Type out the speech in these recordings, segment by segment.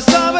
se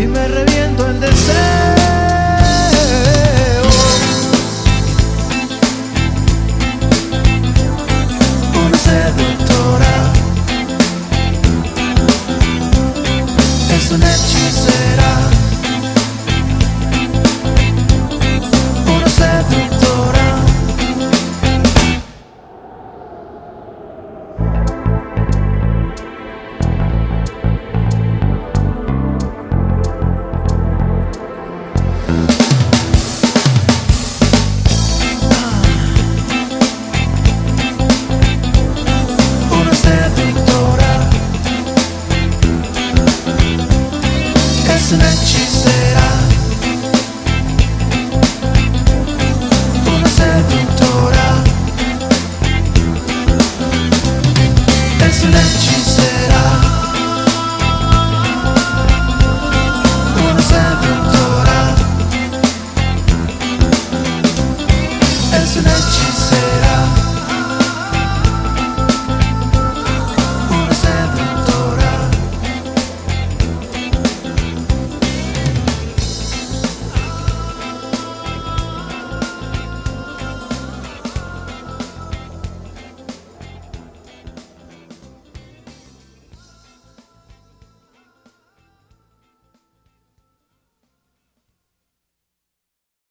y me revivió. impressionante.